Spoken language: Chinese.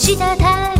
西塔塔。